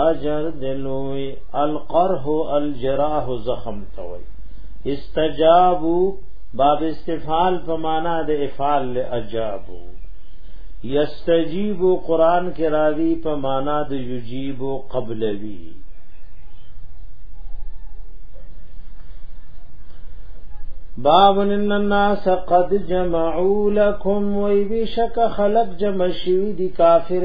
اجر دلوی القره الجراح زخم توي استجابو باب استفعال په معنا د افعال لاجابو یستجیب قران کې راوی په معنا د یجیب قبلوی باب ان الناس قد جمعوا لكم ويبشك خلق جمع شوی دي کافر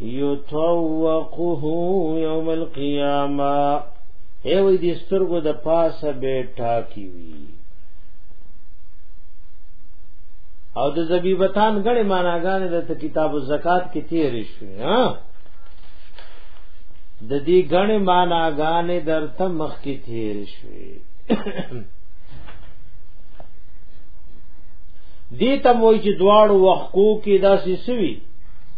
یطوقه یوم القیامه ای وې دې سترګو د پاسه به ټاکی وی او د زبیبتان غړې معناګانې د کتاب الزکات کې تیرې شوې ها د دې غنې معناګانې درته مخ کې تیر شوې دې تم وای چې دواړو وحقو کې داسې سوي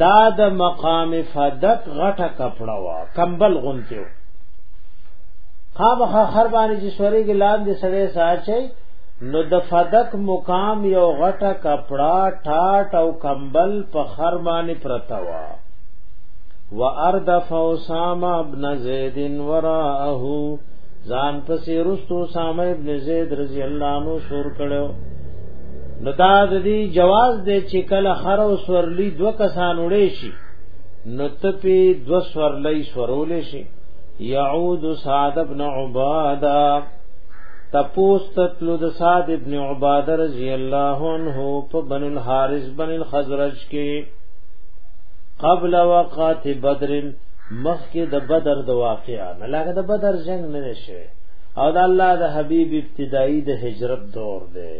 دا د مقام فدت غټه کپڑا وا کمبل غونتیو خامخا خر باندې چې سوري کې لاندې سړې ساچي نو د فدک مقام یو غټه کپڑا ټاټ او کمبل په خر باندې پرتا وا و ارد فوسام ابن زید وراءه ځان پسې رستو سام ابن زید رضی الله عنه سور کړو نو دا د دې جواز دی چې کله هر سورلی دو کسان وړي شي نو تپی دو سورلی سورول شي يعود سعد ابن عباده تپوس تتلو د سعد ابن عباده رضی الله عنه په بن الحارث بن الخزرج کې قبل وقات بدر مخکې د بدر د واقعا ملاګه د بدر جنگ نه شوه او د الله د حبيب ابتدایي د هجرت دور دی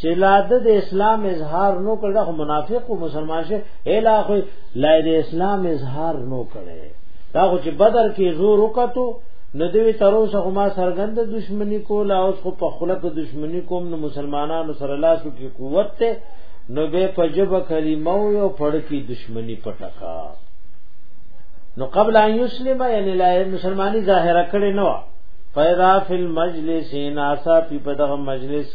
چې لا د اسلام اظهار نو کړه خو منافق او مسلمان شه الا خو لا د اسلام اظهار نو کړي دا خو چې بدر کې زور وکړو نو دوی تر اوسه خو ما سرګند دشمنی کول او خو په خلق دشمنی کوم نو مسلمانانو سره لاس کې قوت ته نو به پجب کلمه او پړ کې دشمنی پټکا نو قبل ان یسلم یعنی لا مسلمانی ظاهره کړي نو فیضا فی المجلس ناسا پی په دغه مجلس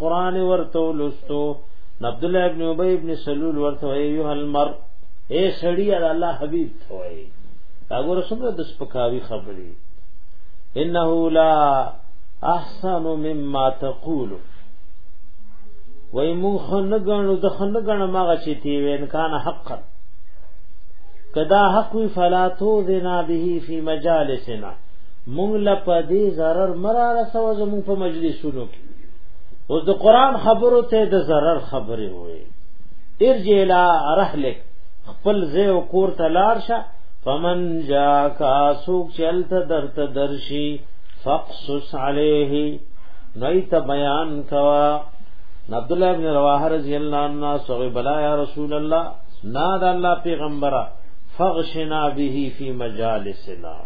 قران ورته لستو عبد الله ابن ابي ابن سلول ورته ايها المر اے سړی الله حبيب ته وای هغه څنګه د سپکاوي خبرې انه لا احسن مما تقول وای مو خنه غنو د خنه غنه ماغه چې تی وین کان حق کدا حق وی فلا تو ذنا به فی مجالسنا مونږ لپدی zarar مراره سو زمو په مجلسونو کې اوس د قران خبرو ته د zarar خبرې وې ارجع الى رحلک خپل زه او کور ته لار شه فمن جاکا سوق چلته درته درشي فقصص عليه نیت بیان کوا عبد الله ابن رواحه رضی الله عنه سوغ بلا یا رسول الله ناد الله پیغمبره فغشنا به فی مجالسنا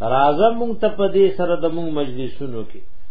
رازم مونږ ته په دې سره د مونږ مجلسونو کې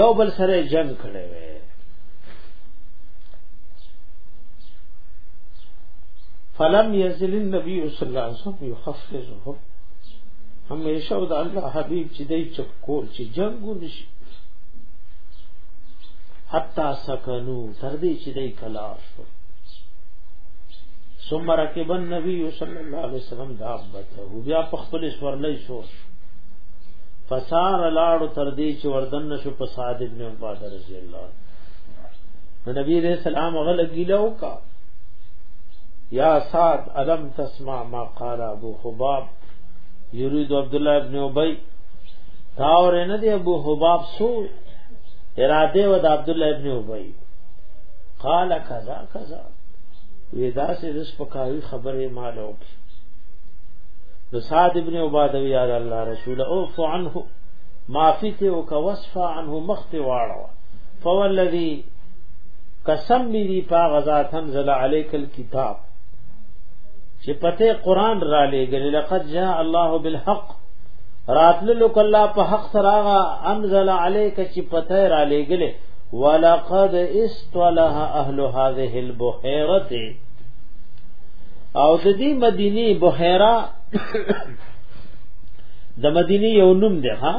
یو بل سره جنگ کړي وي فلم يزل النبي صلی الله علیه وسلم يخفزهم همیشه د الله حبيب چې دای چپ کول چې جنگ ونشي حتا سکنو تر دې چې دای کلا شو ثم ركب النبي صلى الله عليه وسلم دابته بیا په خپل سورلې شو فسار لاړو تر دې چې وردن نشو په صاد ابن عباده رضی الله نو نبی علیہ السلام غل گیلو کا یا سعد علم تسمع ما قال ابو حباب یرید عبد الله ابن ابی تا اور نه دی ابو حباب سو اراده و د عبد الله ابن ابی قال کذا کذا ودا سے رس پکاوی خبره مالو کی نو سعد ابن عباده یا الله رسول او فعنه معافی ته او کا وصف عنه مخت واړو فوالذي قسم می دی پا غزا تنزل علیک الكتاب چې پته قران را لېګل لقد جاء الله بالحق راتل لو کلا په حق سراغا انزل علیک چې پته را لېګل ولقد استلها اهل هذه البحيره او د دې مدینه بحیرا د مدینه یو نوم دی ها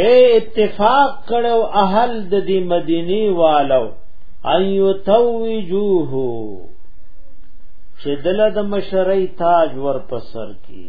اے اتفاق کړو اهل د دې مدینه والو ايو توجوه چې دل د مشرۍ تاج ور پسر کی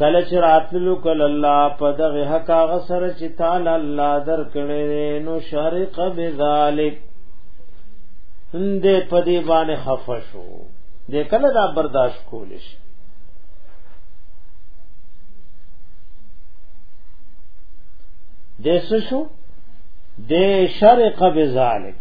کله چې راتلو کله الله په دغه حق هغه سره چې تعالی الله درکړي نو شارق بذالک اندې په دې باندې خفه شو دې کله دا برداشت کول شي دیسو شو دی شرق بذالک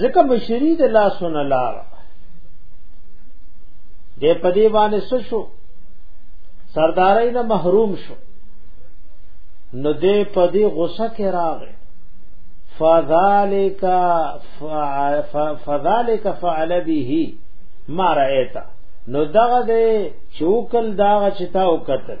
ځکه مشری د لاسونه لار د پدی باندې څه شو سردارای نه محروم شو نو دې پدی غوسه کې راغی فذالک فذالک فعل به ما رأیتا نو دغه دې چوکل داغه چتا وکتل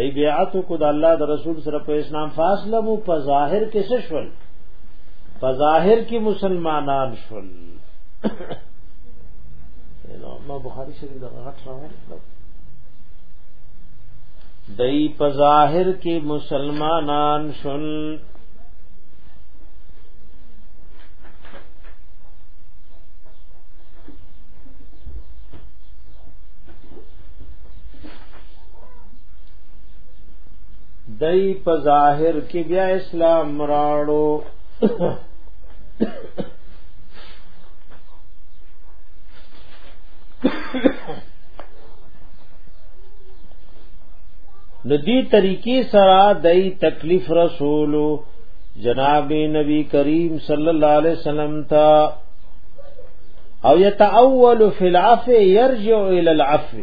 ای بیعت کو د الله د رسول سره په اسلام فاصله مو په ظاهر کې څه شول په ظاهر کې مسلمانان شول نو بخاری شریف دا غټ راوړل دای په ظاهر کې مسلمانان شول دای په ظاهر کې بیا اسلام راړو ندی طریقې سره دای تکلیف رسولو جناب نبی کریم صلی الله علیه وسلم تا او یتاول فی العفو یرجع الی العفو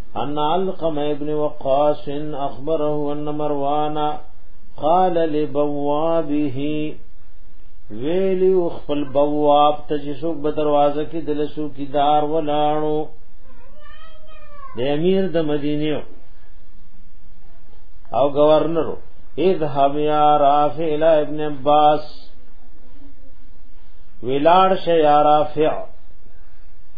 ان علقم ابن وقاص اخبره ان مروان قال لبوابه ویلی خپل بواب ته چې څوک به دروازه کې دلسو کې دار ولاړو د امیر د مدینه او گورنر اذهب یا رافع الى ابن عباس ویلاړ شه یا رافع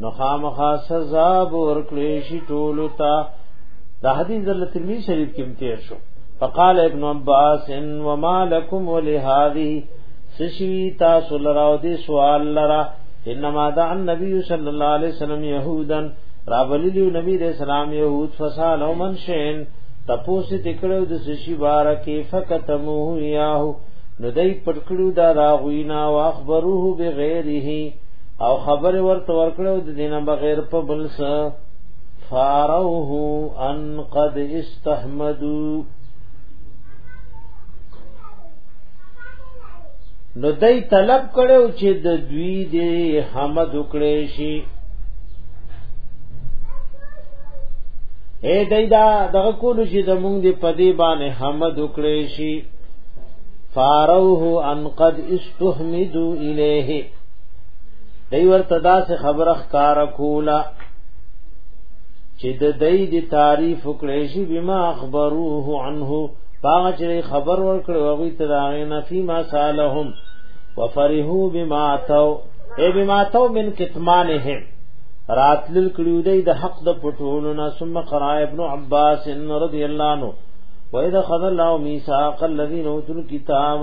نو خامخا سزا بور کړی شي ټول تا دا حدیث در ترمذی شریف کې تیر شو فقال ابن عباس وما لكم ولهذه سشوی تاسو لراو دی سوال لرا انما دع النبي صلى الله عليه وسلم يهودا راولیو نبی دے سلام یهود فسالو من شین تپوس تکړو د سشی بارکی فکتموه یاهو نو دای پټکړو دا راغوینا واخبروه بغیره او خبر ورته ورکړو د دینه بغیر په بل څه فاروه ان قد استحمدو نو دای طلب کړو چې د دوی د حمد وکړي شي اے دای دا دغه کول چې د مونږ دی په دی باندې حمد وکړي شي فاروه ان قد استحمدو الیه دی ورته دا سه خبره ښکار کولا چې د دې د تعریف کړې شي بما اخبروه عنه پاغه چې خبر ورکړ او غوي تداغه نفي ما سالهم وفرحو بما اتو اے بما اتو من کتمانهم راتل کړیو دی د حق د پټولو نه ثم قرا ابن عباس رضی الله عنه واذا خذ الله ميثاق الذين اوتوا الكتاب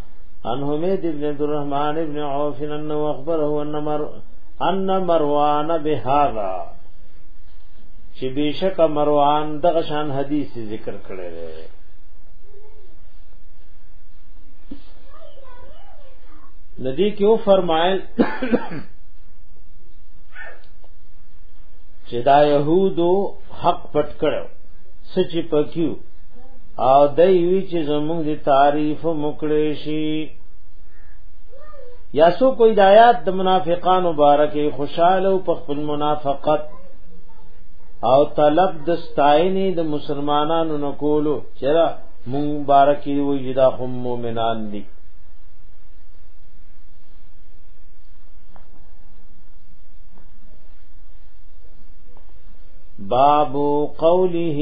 ان حمید ابن عبد الرحمن ابن عوف انه اخبره ان مر ان مروان بهذا چې بشک مروان دغه شان حدیث ذکر کړی دی ندی کیو فرمایل چې دا يهودو حق پټ کړو سچ پکيو او دای وی چې زموږ دی تعریف مکړې شي یا سو کوئی د آیات د منافقان مبارک خوشاله او په خپل منافقت او طلب د ستاینې د مسلمانانو نکولو چیرې مبارک دی وی دا هم مؤمنان دي باب قوله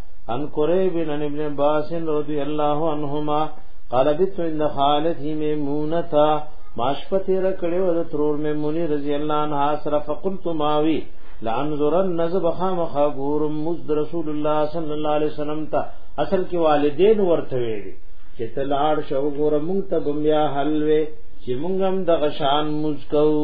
ان قریب ان ابن عباس رضی الله عنهما قال بت ان خالتي ميمونه ماشپت را کړو د ترور ميموني رضی الله عنها سره فقلت ماوي لانظرن نذب خامخ غور مز رسول الله صلی الله علیه وسلم ته اصل کې والدین ورته ویلي چې تلاړ شو غور مونږ ته بمیا حلوي چې مونږ هم د غشان مز کوو